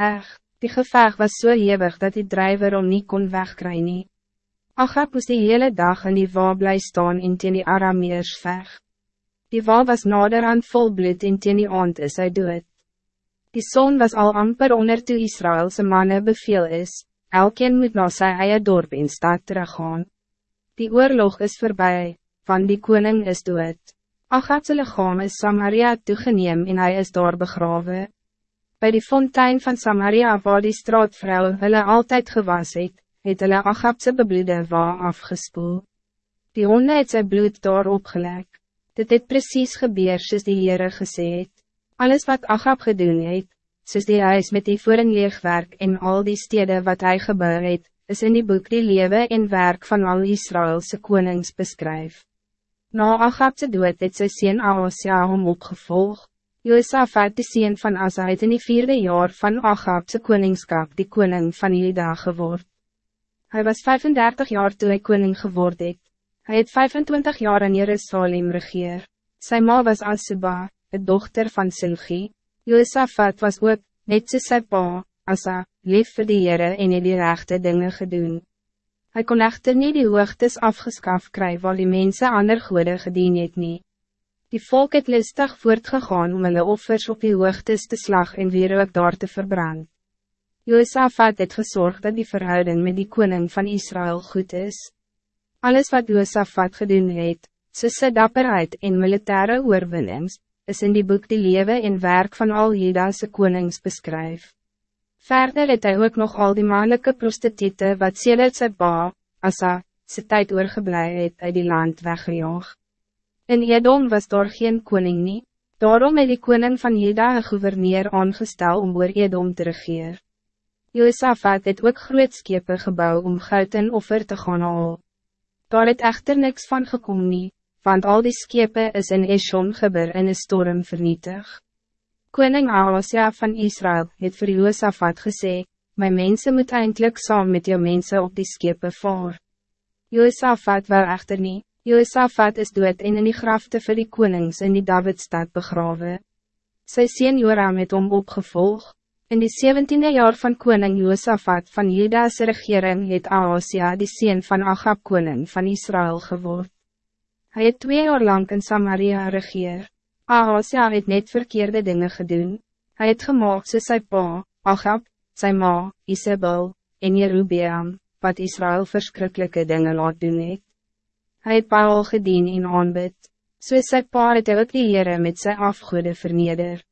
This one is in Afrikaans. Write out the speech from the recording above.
Ech, die geveg was zo so hevig dat die drijver om niet kon wegkrijgen. nie. Achab moest die hele dag in die wal bly staan en teen die Arameers veg. Die wal was nader aan vol bloed en teen die aand is hy dood. Die zon was al amper onder toe Israëlse mannen beveel is, elkeen moet na sy eie dorp en stad teruggaan. Die oorlog is voorbij, van die koning is dood. Agatse lichaam is Samaria toegeneem en hij is daar begraven. Bij die fontein van Samaria waar die straatvrouw hulle altijd gewas het, het hulle Agapse bebloede waar afgespoel. Die honde het sy bloed daar opgelek. Dit het precies gebeur soos die Heere gesê het. Alles wat Agap gedoen het, soos die huis met die voerinleegwerk en al die steden wat hij gebouw het, is in die boek die lewe en werk van al Israëlse konings beskryf. Na Agapse dood het sy sien Aosia hom opgevolg. Josaphat die sien van Asa het in die vierde jaar van Agapse koningskap die koning van Juda geword. Hij was 35 jaar toen hij koning geworden het. Hij het 25 jaar in Jerusalem regeer. Zijn ma was Asuba, de dochter van Silgi. Josaphat was ook, net soos sy pa, Asa, lief vir die Heere en het die rechte dinge gedoen. Hij kon echter niet die hoogtes afgeskaf kry waar die mensen ander goede gedien het nie. Die volk het listig voortgegaan om hulle offers op die hoogtes te slag en weer ook daar te verbrand. Josaphat het gezorgd dat die verhouding met die koning van Israël goed is. Alles wat Josaphat gedoen het, sy dapperheid en militaire oorwinnings, is in die boek die leven en werk van al Judase konings beskryf. Verder het hy ook nog al die mannelijke prostitute wat sedert sy ba, Asa, sy tyd oorgeblij het uit die land weggejaag. In Edom was daar geen koning nie, daarom het die koning van Juda een gouverneur aangestel om oor Edom te regeer. Josaphat het ook groot skepe gebouw om goud en offer te gaan haal. Daar het echter niks van gekom nie, want al die skepe is in Eshon geber in een storm vernietig. Koning Ahasia van Israël het voor Josaphat gesê, my mensen moet eindelijk saam met jou mensen op die skepe vaar. Josaphat wil echter nie, Josaphat is dood en in die grafte vir die konings in die Davidstad begraven. Sy sien Joram het om opgevolgd. In die 17e jaar van koning Josaphat van Juda's regering het Ahasia die sien van Agab koning van Israël geword. Hij het twee jaar lang in Samaria regeer. Ahasia het net verkeerde dingen gedaan. Hij het gemaakt soos sy pa, Agab, sy ma, Isabel, en Jerubeam, wat Israël verschrikkelijke dingen laat doen het. Hij het Paul gedien in aanbid, soos sy pa het hy ook die Heere met sy afgoede verneder.